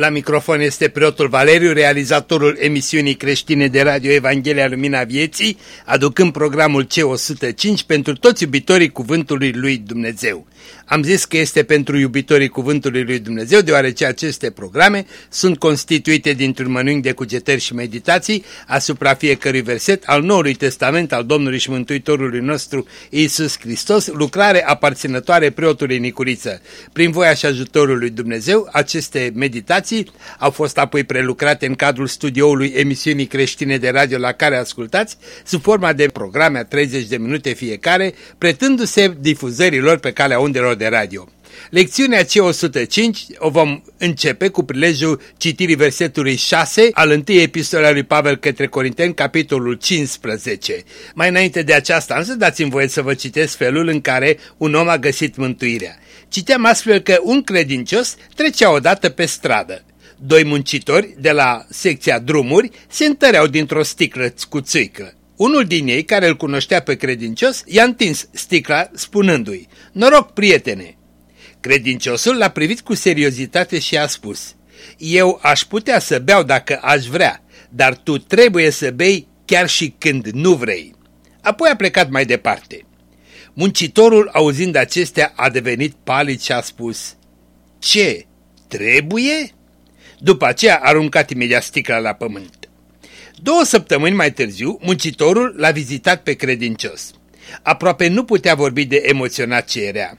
La microfon este preotul Valeriu, realizatorul emisiunii creștine de radio Evanghelia Lumina Vieții, aducând programul C105 pentru toți iubitorii Cuvântului Lui Dumnezeu. Am zis că este pentru iubitorii Cuvântului Lui Dumnezeu, deoarece aceste programe sunt constituite dintr-un mănânc de cugetări și meditații asupra fiecărui verset al Noului Testament al Domnului și Mântuitorului nostru Isus Hristos, lucrare aparținătoare preotului Nicuriță. Prin voia și ajutorul lui Dumnezeu, aceste meditații au fost apoi prelucrate în cadrul studioului emisiunii creștine de radio la care ascultați, sub forma de programe a 30 de minute fiecare, pretându-se difuzărilor pe calea undelor de radio. Lecțiunea C105 o vom începe cu prilejul citirii versetului 6 al întâi epistola lui Pavel către Corinteni, capitolul 15. Mai înainte de aceasta însă dați-mi voie să vă citesc felul în care un om a găsit mântuirea. Citeam astfel că un credincios trecea odată pe stradă. Doi muncitori de la secția drumuri se întăreau dintr-o sticlă cu țuică. Unul din ei, care îl cunoștea pe credincios, i-a întins sticla spunându-i, Noroc, prietene! Credinciosul l-a privit cu seriozitate și a spus, Eu aș putea să beau dacă aș vrea, dar tu trebuie să bei chiar și când nu vrei. Apoi a plecat mai departe. Muncitorul, auzind acestea, a devenit palid și a spus, Ce? Trebuie? După aceea a aruncat imediat sticla la pământ. Două săptămâni mai târziu, muncitorul l-a vizitat pe credincios. Aproape nu putea vorbi de emoționat ce era.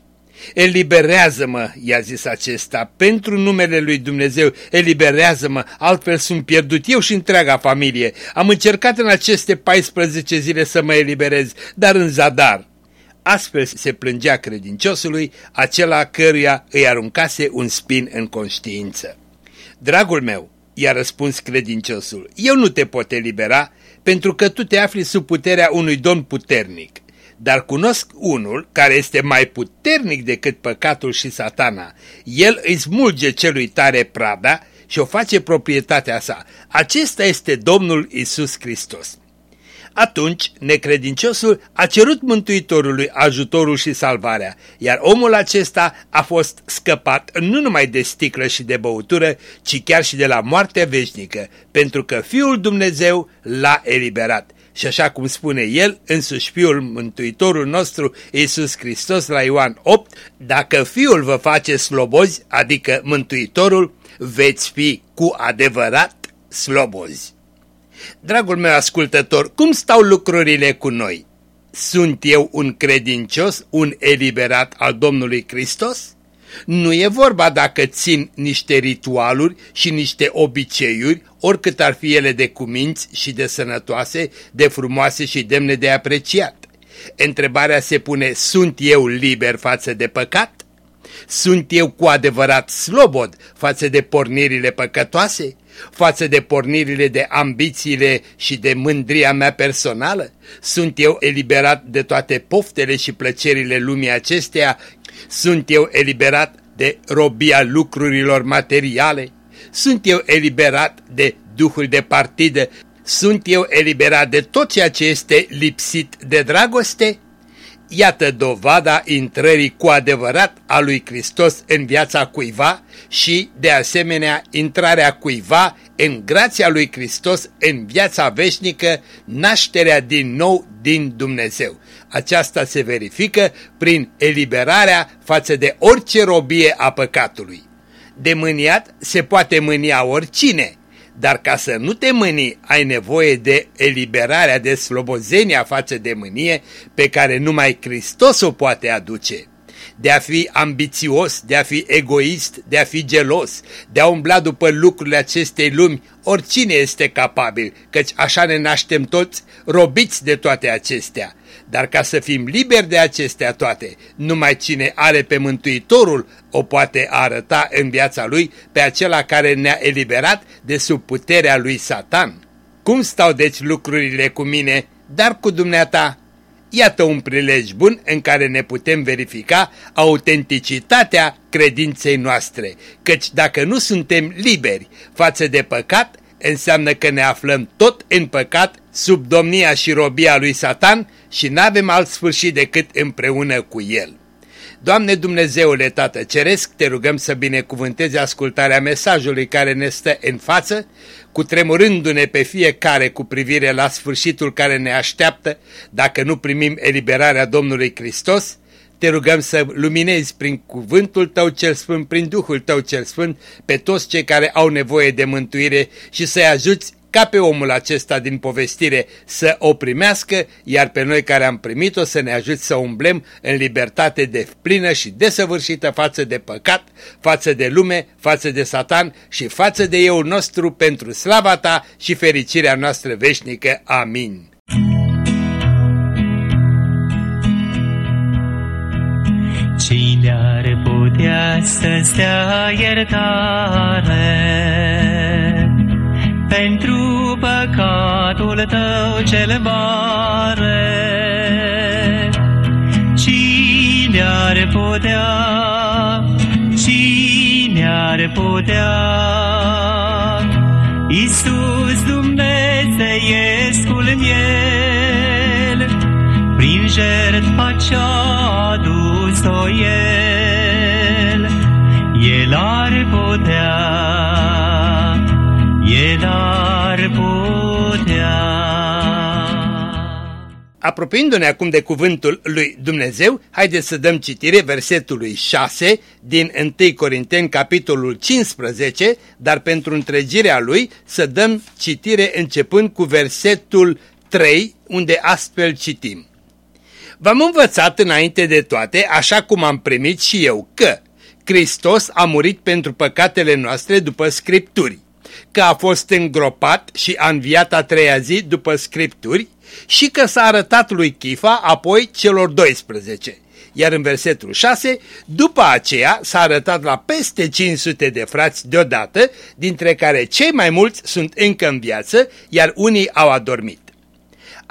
Eliberează-mă, i-a zis acesta, pentru numele lui Dumnezeu, eliberează-mă, altfel sunt pierdut eu și întreaga familie. Am încercat în aceste 14 zile să mă eliberez, dar în zadar. Astfel se plângea credinciosului, acela căruia îi aruncase un spin în conștiință. Dragul meu, i-a răspuns credinciosul, eu nu te pot elibera pentru că tu te afli sub puterea unui domn puternic. Dar cunosc unul care este mai puternic decât păcatul și satana. El îi smulge celui tare prada și o face proprietatea sa. Acesta este Domnul Isus Hristos. Atunci, necredinciosul a cerut Mântuitorului ajutorul și salvarea, iar omul acesta a fost scăpat nu numai de sticlă și de băutură, ci chiar și de la moartea veșnică, pentru că Fiul Dumnezeu l-a eliberat. Și așa cum spune el, însuși Fiul Mântuitorul nostru, Iisus Hristos, la Ioan 8, dacă Fiul vă face slobozi, adică Mântuitorul, veți fi cu adevărat slobozi. Dragul meu ascultător, cum stau lucrurile cu noi? Sunt eu un credincios, un eliberat al Domnului Hristos? Nu e vorba dacă țin niște ritualuri și niște obiceiuri, oricât ar fi ele de cuminți și de sănătoase, de frumoase și demne de apreciat. Întrebarea se pune, sunt eu liber față de păcat? Sunt eu cu adevărat slobod față de pornirile păcătoase? Față de pornirile de ambițiile și de mândria mea personală? Sunt eu eliberat de toate poftele și plăcerile lumii acesteia? Sunt eu eliberat de robia lucrurilor materiale? Sunt eu eliberat de duhul de partidă? Sunt eu eliberat de tot ceea ce este lipsit de dragoste? Iată dovada intrării cu adevărat a lui Hristos în viața cuiva și, de asemenea, intrarea cuiva în grația lui Hristos în viața veșnică, nașterea din nou din Dumnezeu. Aceasta se verifică prin eliberarea față de orice robie a păcatului. De mâniat se poate mânia oricine, dar ca să nu te mâni, ai nevoie de eliberarea de slobozenia față de mânie pe care numai Hristos o poate aduce. de a fi ambițios, de a fi egoist, de a fi gelos, de a umbla după lucrurile acestei lumi, oricine este capabil, căci așa ne naștem toți, robiți de toate acestea. Dar ca să fim liberi de acestea toate, numai cine are pe Mântuitorul o poate arăta în viața lui pe acela care ne-a eliberat de sub puterea lui Satan. Cum stau deci lucrurile cu mine, dar cu dumneata? Iată un prilej bun în care ne putem verifica autenticitatea credinței noastre, căci dacă nu suntem liberi față de păcat, înseamnă că ne aflăm tot în păcat, sub domnia și robia lui Satan și n-avem alt sfârșit decât împreună cu el. Doamne Dumnezeule Tată Ceresc, te rugăm să binecuvântezi ascultarea mesajului care ne stă în față, cu tremurându-ne pe fiecare cu privire la sfârșitul care ne așteaptă dacă nu primim eliberarea Domnului Hristos, te rugăm să luminezi prin cuvântul Tău cel Sfânt, prin Duhul Tău cel Sfânt, pe toți cei care au nevoie de mântuire și să-i ajuți ca pe omul acesta din povestire să o primească, iar pe noi care am primit-o să ne ajut să umblem în libertate de plină și desăvârșită față de păcat, față de lume, față de satan și față de eu nostru pentru slava ta și fericirea noastră veșnică. Amin. Cine ar putea să-ți dea iertare pentru păcatul tău cel mare? Cine ar putea, cine ar putea, Iisus Dumnezeiescul miel, prin jertfa ce-a adus-o El, El ar putea, El ar putea. Apropiindu-ne acum de cuvântul lui Dumnezeu, haideți să dăm citire versetului 6 din 1 Corinteni, capitolul 15, dar pentru întregirea lui să dăm citire începând cu versetul 3, unde astfel citim. V-am învățat înainte de toate, așa cum am primit și eu, că Hristos a murit pentru păcatele noastre după Scripturi, că a fost îngropat și a înviat a treia zi după Scripturi și că s-a arătat lui Chifa, apoi celor 12. Iar în versetul 6, după aceea s-a arătat la peste 500 de frați deodată, dintre care cei mai mulți sunt încă în viață, iar unii au adormit.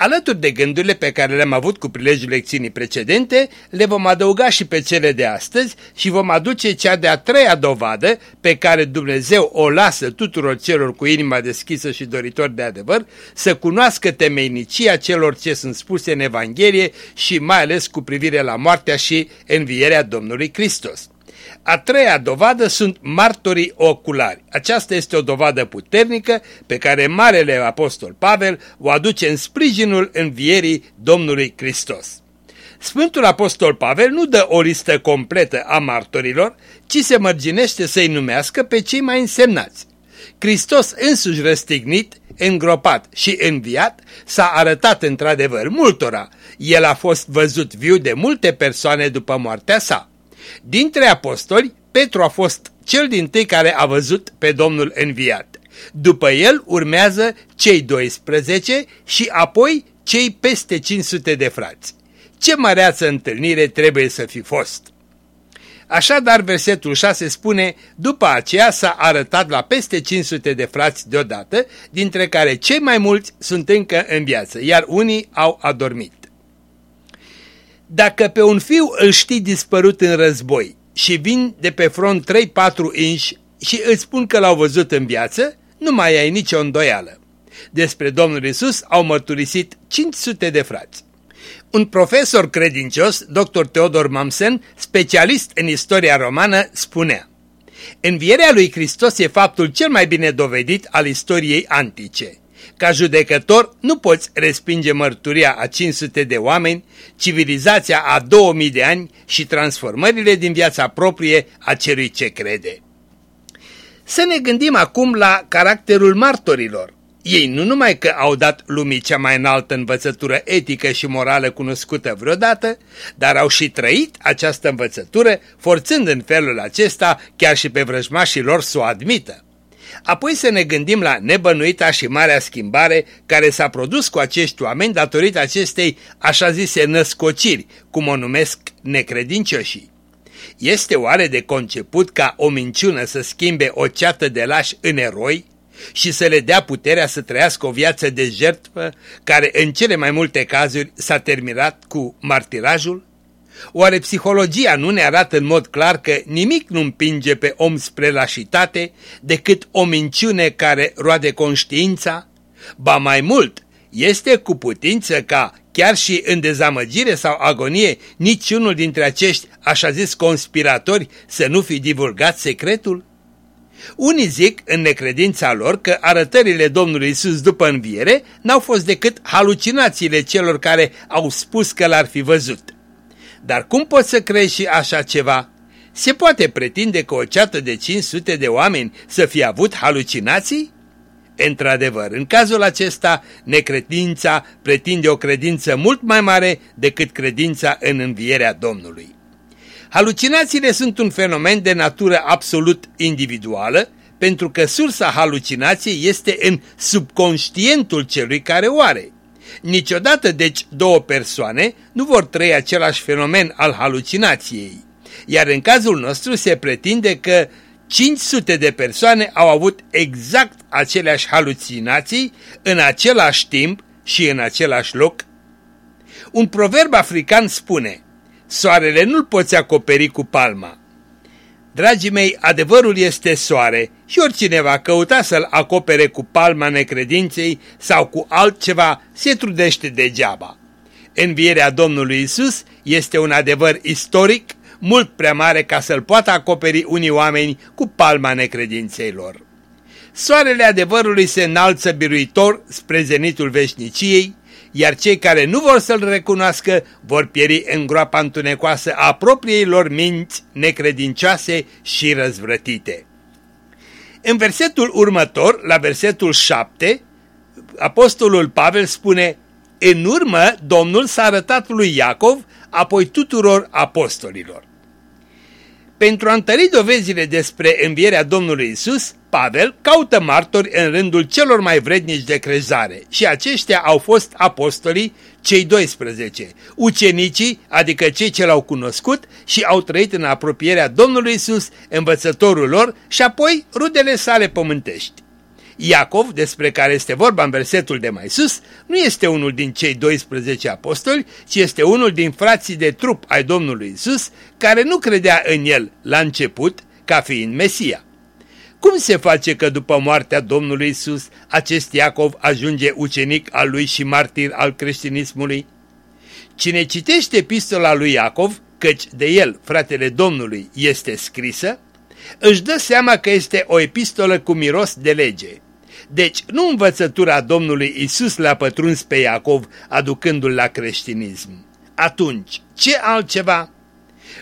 Alături de gândurile pe care le-am avut cu prilejul lecțiunii precedente, le vom adăuga și pe cele de astăzi și vom aduce cea de-a treia dovadă pe care Dumnezeu o lasă tuturor celor cu inima deschisă și doritori de adevăr să cunoască temeinicia celor ce sunt spuse în Evanghelie și mai ales cu privire la moartea și învierea Domnului Hristos. A treia dovadă sunt martorii oculari. Aceasta este o dovadă puternică pe care Marele Apostol Pavel o aduce în sprijinul învierii Domnului Hristos. Sfântul Apostol Pavel nu dă o listă completă a martorilor, ci se mărginește să-i numească pe cei mai însemnați. Hristos însuși răstignit, îngropat și înviat s-a arătat într-adevăr multora. El a fost văzut viu de multe persoane după moartea sa. Dintre apostoli, Petru a fost cel din tâi care a văzut pe Domnul înviat. După el urmează cei 12 și apoi cei peste 500 de frați. Ce măreață întâlnire trebuie să fi fost! Așadar, versetul 6 spune, după aceea s-a arătat la peste 500 de frați deodată, dintre care cei mai mulți sunt încă în viață, iar unii au adormit. Dacă pe un fiu îl știi dispărut în război și vin de pe front 3-4 inși și îți spun că l-au văzut în viață, nu mai ai nicio îndoială. Despre Domnul Isus au mărturisit 500 de frați. Un profesor credincios, dr. Teodor Mamsen, specialist în istoria romană, spunea Învierea lui Hristos e faptul cel mai bine dovedit al istoriei antice. Ca judecător nu poți respinge mărturia a 500 de oameni, civilizația a 2000 de ani și transformările din viața proprie a celui ce crede. Să ne gândim acum la caracterul martorilor. Ei nu numai că au dat lumii cea mai înaltă învățătură etică și morală cunoscută vreodată, dar au și trăit această învățătură, forțând în felul acesta chiar și pe vrăjmașii lor să o admită. Apoi să ne gândim la nebănuita și marea schimbare care s-a produs cu acești oameni datorită acestei așa zise născociri, cum o numesc necredincioșii. Este oare de conceput ca o minciună să schimbe o ceată de lași în eroi și să le dea puterea să trăiască o viață de jertfă care în cele mai multe cazuri s-a terminat cu martirajul? Oare psihologia nu ne arată în mod clar că nimic nu împinge pe om spre lașitate decât o minciune care roade conștiința? Ba mai mult, este cu putință ca, chiar și în dezamăgire sau agonie, niciunul dintre acești așa zis conspiratori să nu fi divulgat secretul? Unii zic în necredința lor că arătările Domnului Isus după înviere n-au fost decât halucinațiile celor care au spus că l-ar fi văzut. Dar cum poți să crezi și așa ceva? Se poate pretinde că o ceată de 500 de oameni să fie avut halucinații? Într-adevăr, în cazul acesta, necredința pretinde o credință mult mai mare decât credința în învierea Domnului. Halucinațiile sunt un fenomen de natură absolut individuală, pentru că sursa halucinației este în subconștientul celui care o are. Niciodată, deci, două persoane nu vor trăi același fenomen al halucinației, iar în cazul nostru se pretinde că 500 de persoane au avut exact aceleași halucinații în același timp și în același loc. Un proverb african spune, soarele nu-l poți acoperi cu palma. Dragii mei, adevărul este soare și oricine va căuta să-l acopere cu palma necredinței sau cu altceva, se trudește degeaba. Învierea Domnului Isus este un adevăr istoric mult prea mare ca să-l poată acoperi unii oameni cu palma necredinței lor. Soarele adevărului se înalță biruitor spre zenitul veșniciei, iar cei care nu vor să-l recunoască vor pieri în groapa întunecoasă a propriei lor minți necredincioase și răzvrătite. În versetul următor, la versetul 7, apostolul Pavel spune În urmă, Domnul s-a arătat lui Iacov, apoi tuturor apostolilor. Pentru a întări dovezile despre învierea Domnului Isus, Pavel caută martori în rândul celor mai vrednici de crezare și aceștia au fost apostolii, cei 12, ucenicii, adică cei ce l-au cunoscut și au trăit în apropierea Domnului Isus, învățătorul lor și apoi rudele sale pământești. Iacov, despre care este vorba în versetul de mai sus, nu este unul din cei 12 apostoli, ci este unul din frații de trup ai Domnului Isus, care nu credea în el la început ca fiind Mesia. Cum se face că după moartea Domnului Isus, acest Iacov ajunge ucenic al lui și martir al creștinismului? Cine citește epistola lui Iacov, căci de el, fratele Domnului, este scrisă, își dă seama că este o epistolă cu miros de lege. Deci nu învățătura Domnului Isus l-a pătruns pe Iacov aducându-l la creștinism. Atunci, ce altceva?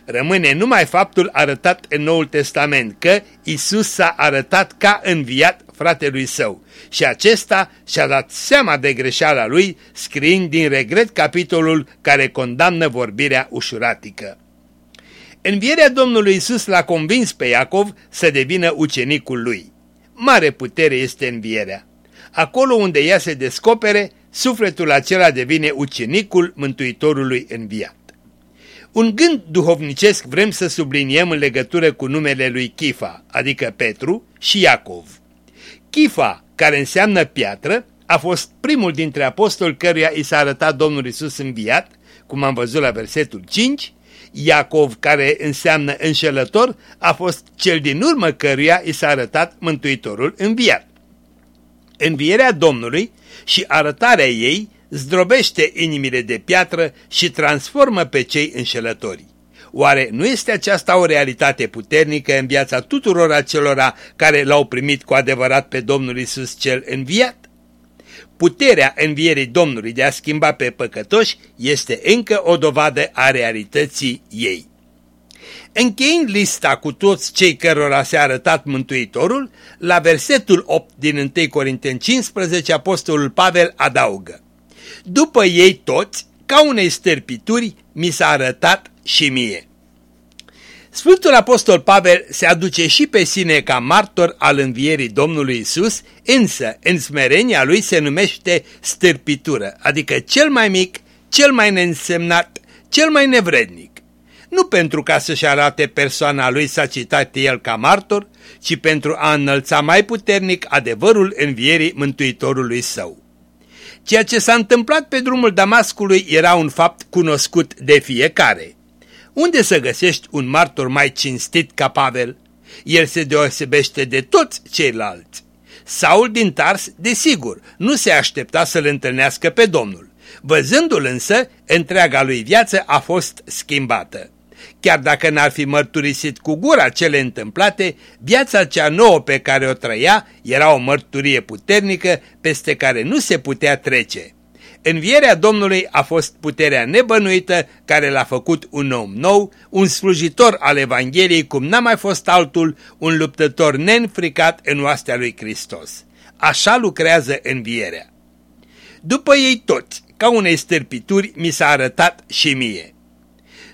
Rămâne numai faptul arătat în Noul Testament că Isus s-a arătat ca înviat fratelui său și acesta și-a dat seama de greșeala lui scriind din regret capitolul care condamnă vorbirea ușuratică. Învierea Domnului Isus l-a convins pe Iacov să devină ucenicul lui. Mare putere este învierea. Acolo unde ea se descopere, sufletul acela devine ucenicul Mântuitorului înviat. Un gând duhovnicesc vrem să subliniem în legătură cu numele lui Chifa, adică Petru și Iacov. Chifa, care înseamnă piatră, a fost primul dintre apostoli căruia i s-a arătat Domnul Isus înviat, cum am văzut la versetul 5, Iacov, care înseamnă înșelător, a fost cel din urmă căruia i s-a arătat Mântuitorul înviat. Învierea Domnului și arătarea ei zdrobește inimile de piatră și transformă pe cei înșelători. Oare nu este aceasta o realitate puternică în viața tuturor acelora care l-au primit cu adevărat pe Domnul Isus cel înviat? Puterea învierii Domnului de a schimba pe păcătoși este încă o dovadă a realității ei. Încheind lista cu toți cei cărora s-a arătat Mântuitorul, la versetul 8 din 1 Corinteni 15, Apostolul Pavel adaugă După ei toți, ca unei stârpituri, mi s-a arătat și mie. Sfântul Apostol Pavel se aduce și pe sine ca martor al învierii Domnului Isus, însă în smerenia lui se numește stârpitură, adică cel mai mic, cel mai neînsemnat, cel mai nevrednic. Nu pentru ca să-și arate persoana lui s-a citat el ca martor, ci pentru a înălța mai puternic adevărul învierii Mântuitorului său. Ceea ce s-a întâmplat pe drumul Damascului era un fapt cunoscut de fiecare. Unde să găsești un martor mai cinstit ca Pavel? El se deosebește de toți ceilalți. Saul din Tars, desigur, nu se aștepta să-l întâlnească pe Domnul. Văzându-l însă, întreaga lui viață a fost schimbată. Chiar dacă n-ar fi mărturisit cu gura cele întâmplate, viața cea nouă pe care o trăia era o mărturie puternică peste care nu se putea trece. Învierea Domnului a fost puterea nebănuită care l-a făcut un om nou, un slujitor al Evangheliei cum n-a mai fost altul, un luptător nenfricat în oastea lui Hristos. Așa lucrează învierea. După ei toți, ca unei stârpituri, mi s-a arătat și mie.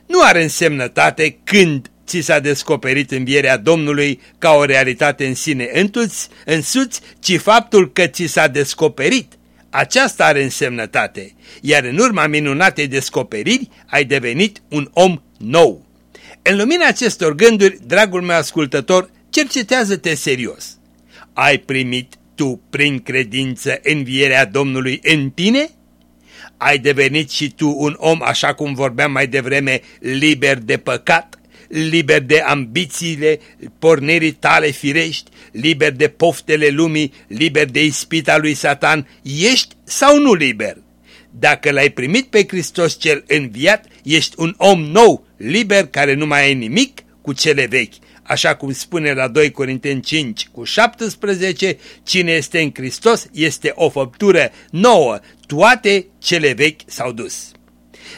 Nu are însemnătate când ți s-a descoperit învierea Domnului ca o realitate în sine întuți, însuți, ci faptul că ți s-a descoperit – aceasta are însemnătate, iar în urma minunatei descoperiri ai devenit un om nou. În lumina acestor gânduri, dragul meu ascultător, cercetează-te serios. Ai primit tu prin credință învierea Domnului în tine? Ai devenit și tu un om, așa cum vorbeam mai devreme, liber de păcat, liber de ambițiile pornirii tale firești, liber de poftele lumii, liber de ispita lui Satan, ești sau nu liber? Dacă l-ai primit pe Hristos cel înviat, ești un om nou, liber, care nu mai ai nimic cu cele vechi. Așa cum spune la 2 Corinteni 5 cu 17, cine este în Hristos este o făptură nouă, toate cele vechi s-au dus.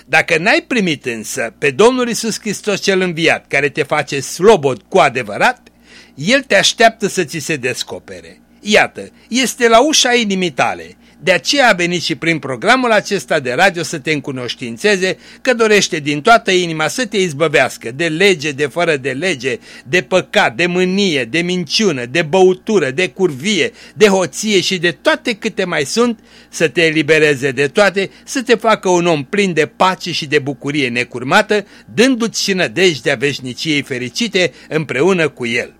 Dacă n-ai primit însă pe Domnul Isus Hristos cel înviat, care te face slobod cu adevărat, El te așteaptă să ți se descopere. Iată, este la ușa inimii tale de aceea a venit și prin programul acesta de radio să te încunoștințeze că dorește din toată inima să te izbăvească de lege, de fără de lege, de păcat, de mânie, de minciună, de băutură, de curvie, de hoție și de toate câte mai sunt, să te elibereze de toate, să te facă un om plin de pace și de bucurie necurmată, dându-ți și nădejdea veșniciei fericite împreună cu el.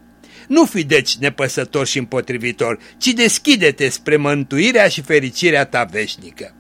Nu fi deci nepăsător și împotrivitor, ci deschide-te spre mântuirea și fericirea ta veșnică.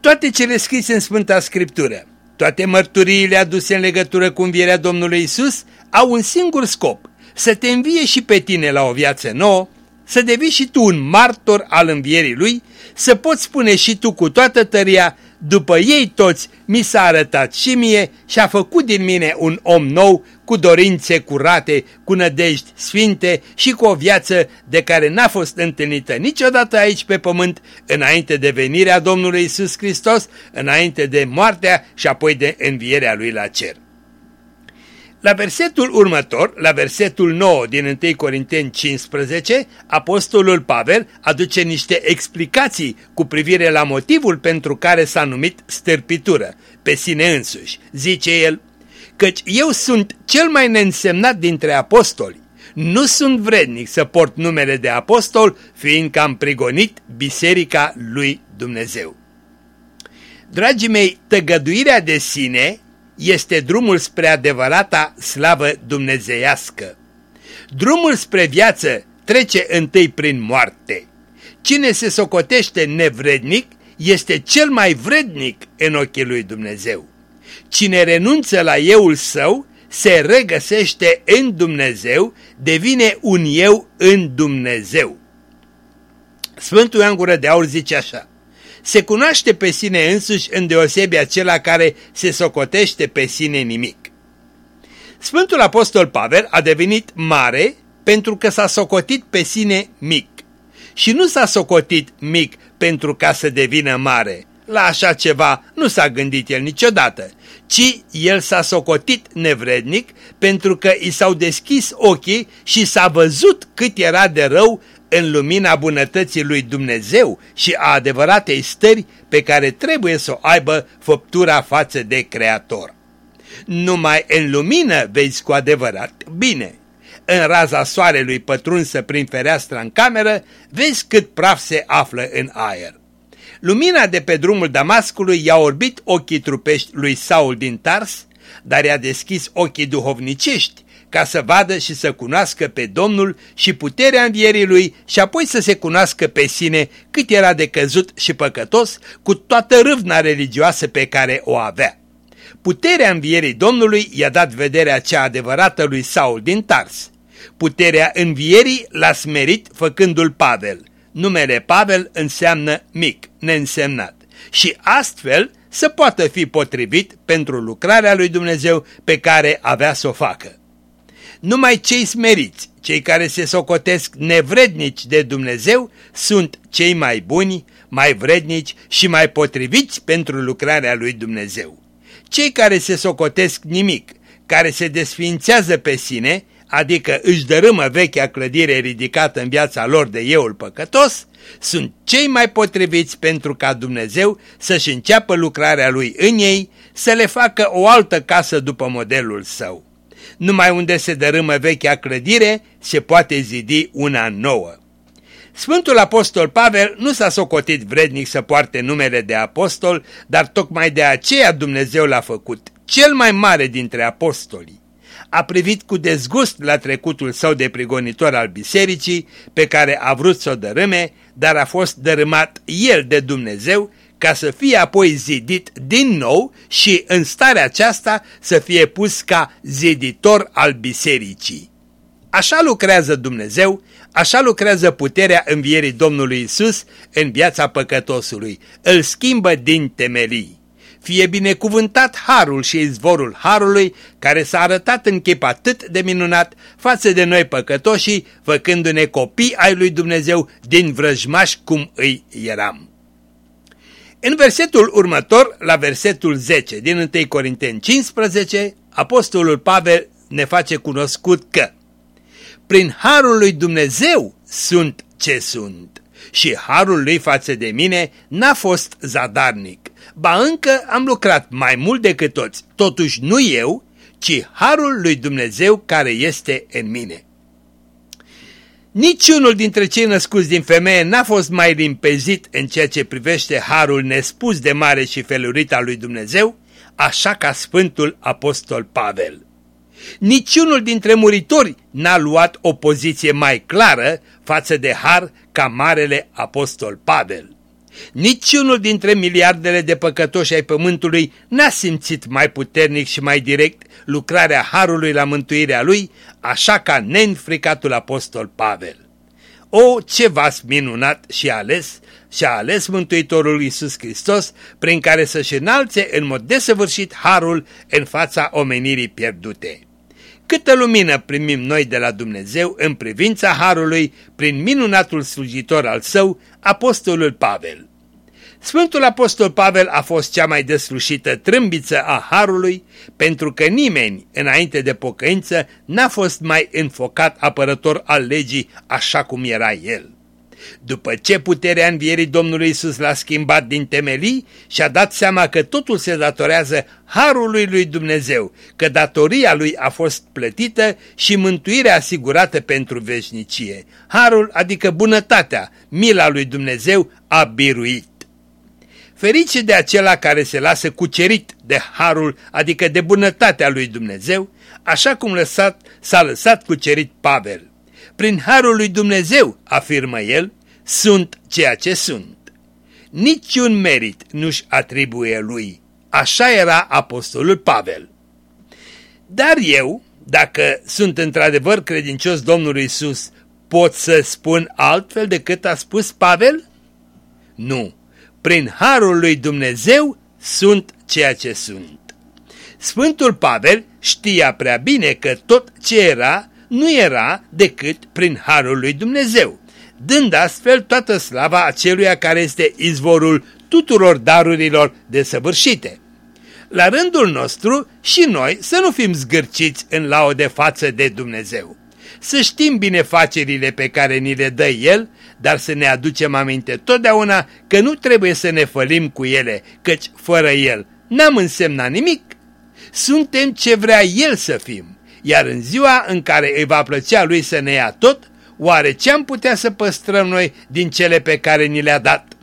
Toate cele scrise în Sfânta Scriptură, toate mărturiile aduse în legătură cu învierea Domnului Isus, au un singur scop, să te învie și pe tine la o viață nouă, să devii și tu un martor al învierii Lui, să poți spune și tu cu toată tăria, după ei toți mi s-a arătat și mie și a făcut din mine un om nou cu dorințe curate, cu nădejdi sfinte și cu o viață de care n-a fost întâlnită niciodată aici pe pământ, înainte de venirea Domnului Isus Hristos, înainte de moartea și apoi de învierea Lui la cer. La versetul următor, la versetul 9 din 1 Corinteni 15, apostolul Pavel aduce niște explicații cu privire la motivul pentru care s-a numit stârpitură, pe sine însuși. Zice el, căci eu sunt cel mai neînsemnat dintre apostoli. Nu sunt vrednic să port numele de apostol, fiindcă am prigonit biserica lui Dumnezeu. Dragii mei, tăgăduirea de sine este drumul spre adevărata slavă dumnezeiască. Drumul spre viață trece întâi prin moarte. Cine se socotește nevrednic este cel mai vrednic în ochii lui Dumnezeu. Cine renunță la euul său se regăsește în Dumnezeu, devine un eu în Dumnezeu. Sfântul Ioan Gură de Aur zice așa, se cunoaște pe sine însuși îndeosebi acela care se socotește pe sine nimic. Sfântul Apostol Pavel a devenit mare pentru că s-a socotit pe sine mic. Și nu s-a socotit mic pentru ca să devină mare, La așa ceva nu s-a gândit el niciodată, ci el s-a socotit nevrednic pentru că i s-au deschis ochii și s-a văzut cât era de rău în lumina bunătății lui Dumnezeu și a adevăratei stări pe care trebuie să o aibă făptura față de Creator. Numai în lumină vezi cu adevărat bine. În raza soarelui pătrunsă prin fereastra în cameră, vezi cât praf se află în aer. Lumina de pe drumul Damascului i-a orbit ochii trupești lui Saul din Tars, dar i-a deschis ochii duhovnicești ca să vadă și să cunoască pe Domnul și puterea învierii lui și apoi să se cunoască pe sine cât era de căzut și păcătos cu toată râvna religioasă pe care o avea. Puterea învierii Domnului i-a dat vederea cea adevărată lui Saul din Tars. Puterea învierii l-a smerit făcându-l Pavel. Numele Pavel înseamnă mic, neînsemnat. Și astfel să poată fi potrivit pentru lucrarea lui Dumnezeu pe care avea să o facă. Numai cei smeriți, cei care se socotesc nevrednici de Dumnezeu, sunt cei mai buni, mai vrednici și mai potriviți pentru lucrarea lui Dumnezeu. Cei care se socotesc nimic, care se desfințează pe sine, adică își dărâmă vechea clădire ridicată în viața lor de euul păcătos, sunt cei mai potriviți pentru ca Dumnezeu să-și înceapă lucrarea lui în ei, să le facă o altă casă după modelul său. Numai unde se dărâmă vechea clădire se poate zidi una nouă. Sfântul Apostol Pavel nu s-a socotit vrednic să poarte numele de apostol, dar tocmai de aceea Dumnezeu l-a făcut cel mai mare dintre apostolii. A privit cu dezgust la trecutul său de prigonitor al bisericii, pe care a vrut să o dărâme, dar a fost dărâmat el de Dumnezeu ca să fie apoi zidit din nou și în starea aceasta să fie pus ca ziditor al bisericii. Așa lucrează Dumnezeu, așa lucrează puterea învierii Domnului Isus în viața păcătosului, îl schimbă din temelii. Fie binecuvântat harul și izvorul harului care s-a arătat în chip atât de minunat față de noi păcătoșii, făcându-ne copii ai lui Dumnezeu din vrăjmași cum îi eram. În versetul următor, la versetul 10 din 1 Corinteni 15, Apostolul Pavel ne face cunoscut că prin harul lui Dumnezeu sunt ce sunt și harul lui față de mine n-a fost zadarnic. Ba încă am lucrat mai mult decât toți, totuși nu eu, ci harul lui Dumnezeu care este în mine. Niciunul dintre cei născuți din femeie n-a fost mai limpezit în ceea ce privește harul nespus de mare și felurit al lui Dumnezeu, așa ca Sfântul Apostol Pavel. Niciunul dintre muritori n-a luat o poziție mai clară față de har ca Marele Apostol Pavel. Niciunul dintre miliardele de păcătoși ai pământului n-a simțit mai puternic și mai direct lucrarea Harului la mântuirea lui, așa ca neînfricatul apostol Pavel. O, ce vas minunat și ales și-a ales Mântuitorul Iisus Hristos prin care să-și înalțe în mod desăvârșit Harul în fața omenirii pierdute. Câtă lumină primim noi de la Dumnezeu în privința Harului prin minunatul slujitor al său, Apostolul Pavel. Sfântul Apostol Pavel a fost cea mai deslușită trâmbiță a Harului, pentru că nimeni, înainte de pocăință, n-a fost mai înfocat apărător al legii așa cum era el. După ce puterea învierii Domnului Isus l-a schimbat din temelii și-a dat seama că totul se datorează harului lui Dumnezeu, că datoria lui a fost plătită și mântuirea asigurată pentru veșnicie. Harul, adică bunătatea, mila lui Dumnezeu, a biruit. Ferice de acela care se lasă cucerit de harul, adică de bunătatea lui Dumnezeu, așa cum lăsat, s-a lăsat cucerit Pavel. Prin harul lui Dumnezeu, afirmă el, sunt ceea ce sunt. Niciun merit nu-și atribuie lui. Așa era apostolul Pavel. Dar eu, dacă sunt într-adevăr credincios Domnului Isus, pot să spun altfel decât a spus Pavel? Nu prin harul lui Dumnezeu sunt ceea ce sunt. Sfântul Pavel știa prea bine că tot ce era nu era decât prin harul lui Dumnezeu, dând astfel toată slava aceluia care este izvorul tuturor darurilor desăvârșite. La rândul nostru și noi să nu fim zgârciți în laude față de Dumnezeu. Să știm binefacerile pe care ni le dă El, dar să ne aducem aminte totdeauna că nu trebuie să ne fălim cu ele, căci fără El n-am însemnat nimic. Suntem ce vrea El să fim, iar în ziua în care îi va plăcea Lui să ne ia tot, oare ce am putea să păstrăm noi din cele pe care ni le-a dat?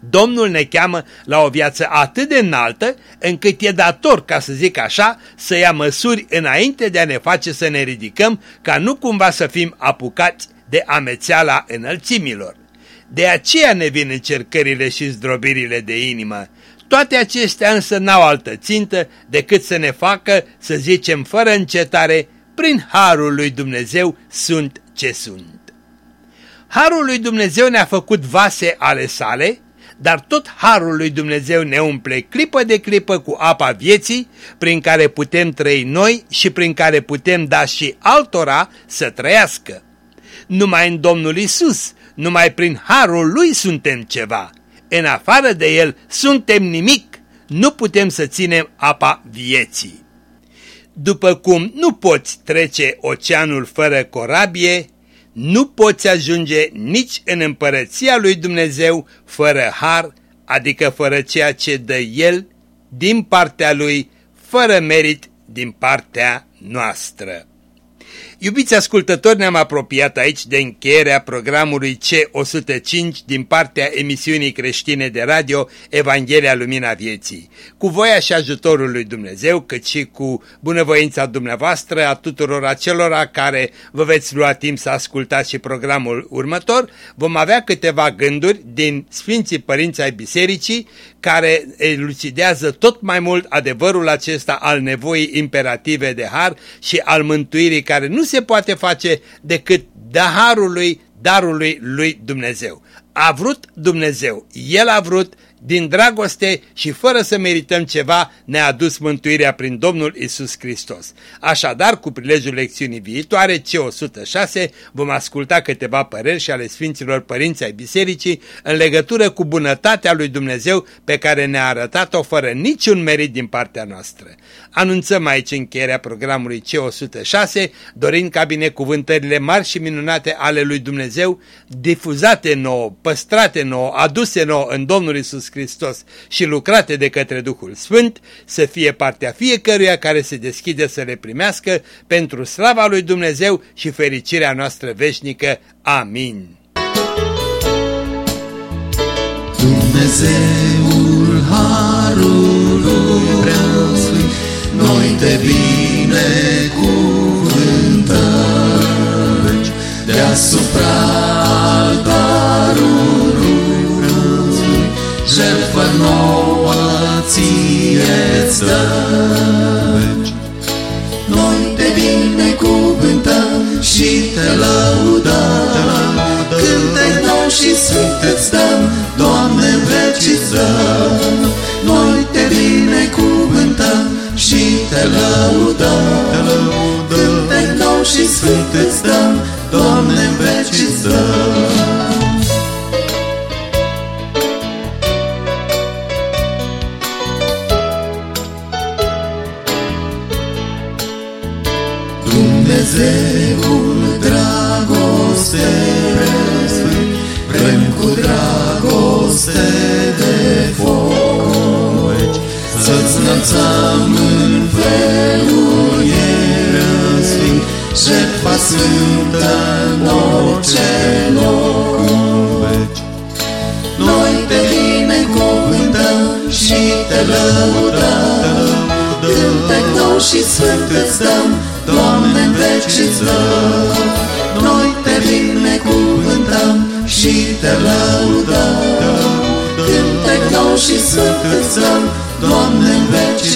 Domnul ne cheamă la o viață atât de înaltă încât e dator, ca să zic așa, să ia măsuri înainte de a ne face să ne ridicăm ca nu cumva să fim apucați de amețeala înălțimilor. De aceea ne vin încercările și zdrobirile de inimă. Toate acestea însă n-au altă țintă decât să ne facă să zicem fără încetare, prin Harul lui Dumnezeu sunt ce sunt. Harul lui Dumnezeu ne-a făcut vase ale sale, dar tot Harul lui Dumnezeu ne umple clipă de clipă cu apa vieții, prin care putem trăi noi și prin care putem da și altora să trăiască. Numai în Domnul Isus, numai prin Harul Lui suntem ceva. În afară de El suntem nimic, nu putem să ținem apa vieții. După cum nu poți trece oceanul fără corabie, nu poți ajunge nici în împărăția lui Dumnezeu fără har, adică fără ceea ce dă El din partea Lui, fără merit din partea noastră. Iubiți ascultători, ne-am apropiat aici de încheierea programului C105 din partea emisiunii creștine de radio Evanghelia Lumina Vieții. Cu voia și ajutorul lui Dumnezeu, cât și cu bunăvoința dumneavoastră a tuturor acelora care vă veți lua timp să ascultați și programul următor, vom avea câteva gânduri din Sfinții Părinți ai Bisericii care elucidează tot mai mult adevărul acesta al nevoii imperative de har și al mântuirii care nu se poate face decât de harului, darului lui Dumnezeu. A vrut Dumnezeu, El a vrut, din dragoste și fără să merităm ceva, ne-a adus mântuirea prin Domnul Isus Hristos. Așadar, cu prilejul lecțiunii viitoare, C106, vom asculta câteva păreri și ale Sfinților Părinți ai Bisericii în legătură cu bunătatea lui Dumnezeu pe care ne-a arătat-o fără niciun merit din partea noastră. Anunțăm aici încheierea programului C106, dorind ca binecuvântările mari și minunate ale lui Dumnezeu, difuzate nouă, păstrate nouă, aduse nouă în Domnul Isus Hristos și lucrate de către Duhul Sfânt, să fie partea fiecăruia care se deschide să le primească pentru slava lui Dumnezeu și fericirea noastră veșnică. Amin. Dumnezeul te binecuvântăm deasupra altarului Preasfânt, jertfă nouă ție-ți dăm. Te lăudăm, cântec nou și sfânt îți dăm, Doamne, în veci îți dăm. Dumnezeul dragoste preasfânt, vrem cu dragoste de foc, să-ți înălțăm în felul ei preasfânt, jertfa sfântă în orice loc. Noi te binecuvântăm și te lăudăm, cântec nou și sfânt îți dăm, Doamne, în veci îți dăm. Noi te binecuvântăm și te lăudăm, cântec nou și să câțăm, Doamne, în veci